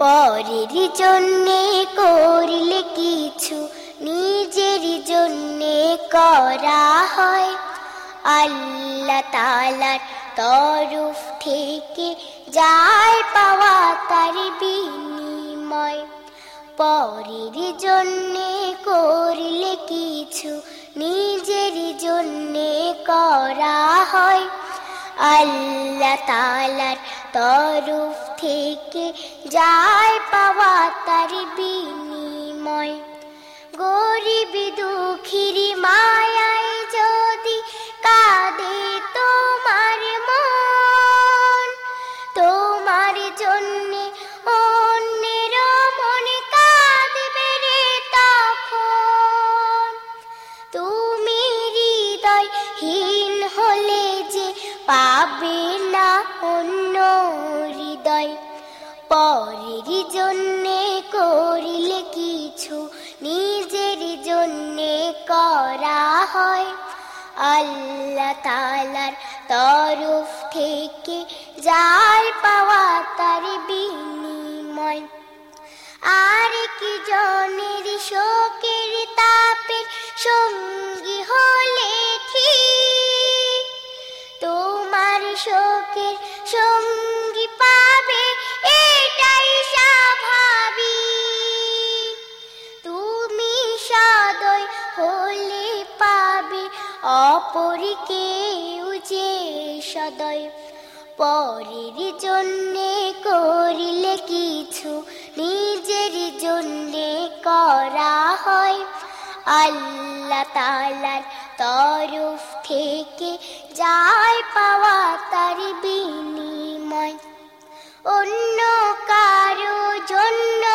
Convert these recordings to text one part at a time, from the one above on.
পরের জন্যে করলে কিছু নিজের জন্যে করা হয়। আল্লাহ তালার তরফ থেকে যায় পাওয়া তার বিনিময়। পরের জন্যে করলে কিছু নিজের জন্যে করা হয়। আল্লাহ তালার তরফ থেকে যায় পাওয়া তার পরের জন্যে করিলে কিছু, নিজের জন্যে করা হয়। আল্লাহ তালার তরফ থেকে যায় পাওয়া তার বিনিময়। আর কি জনের শোকের তাপের সঙ্গী হলে ঠিক। তোমার শোকের অপরকেও যে সদয়, পরের জন্যে করিলে কিছু, নিজের জন্যে করা হয়। আল্লাহ তালার তরফ থেকে যায় পাওয়া তার বিনিময়। অন্য কারও জন্য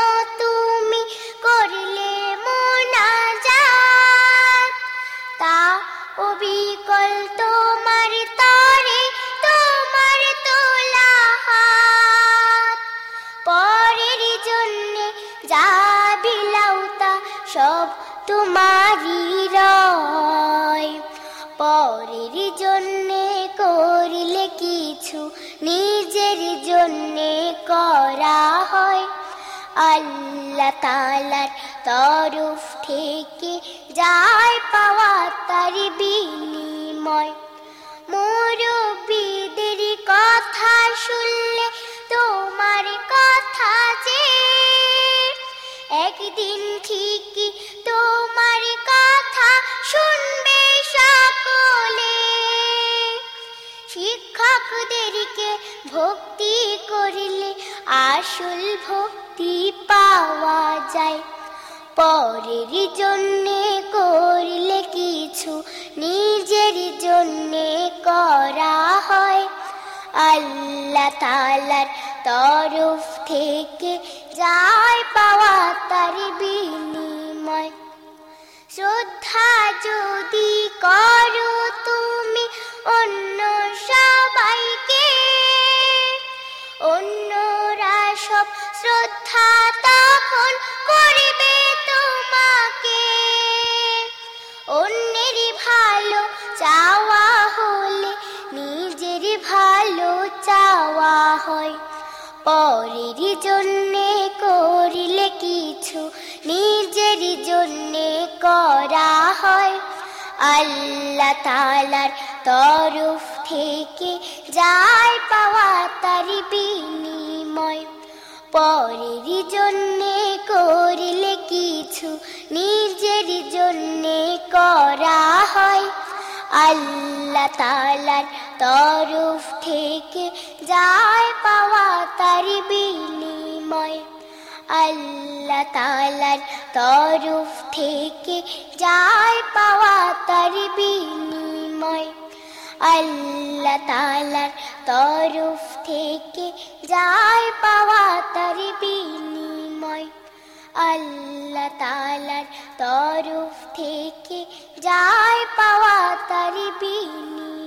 তোমারই রয়। পরের জন্যে করিলে কিছু নিজের জন্যে করা হয়। আল্লাহ তালার তরফ থেকে যায় পাওয়া তার বিনিময়। মুরব্বীদের কথা শুনলে তোমার কথা যে, একদিন ঠিকই তোমার শিক্ষকদেরকে ভক্তি করিলে আসল ভক্তি পাওয়া যায়। পরের জন্যে করিলে কিছু নিজের জন্যে করা হয়। আল্লাহ তালার তরফ থেকে যায় পাওয়া তার বিনিময়। শ্রদ্ধা যদি করো ভালো চাওয়া হয়। পরের জন্যে করিলে কিছু নিজের জন্যে করা হয়। আল্লাহ তালার তরফ থেকে যায় পাওয়া তার বিনিময়। পরের জন্যে করিলে কিছু নিজের জন্যে করা আল্লাহ তালার তরফ থেকে যায় পাওয়া তার বিনিময়। আল্লাহ তালার তরফ থেকে যায় পাওয়া তার বিনিময়। আল্লাহ তালার তরফ থেকে যায় পাওয়া তার বিনিময়। আল্লাহ তালার তরফ থেকে যায় পাওয়া তার বিনিময়